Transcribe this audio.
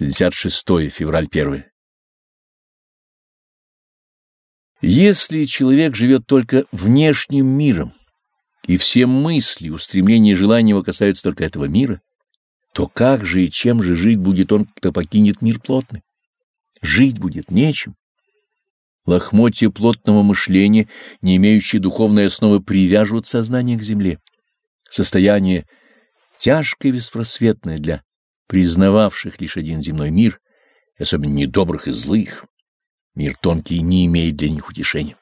66 февраль 1. Если человек живет только внешним миром, и все мысли, устремления и желания его касаются только этого мира, то как же и чем же жить будет он, кто покинет мир плотный? Жить будет нечем. Лохмотья плотного мышления, не имеющие духовной основы, привяжут сознание к земле. Состояние тяжкое и беспросветное для признававших лишь один земной мир, особенно недобрых и злых. Мир тонкий не имеет для них утешения.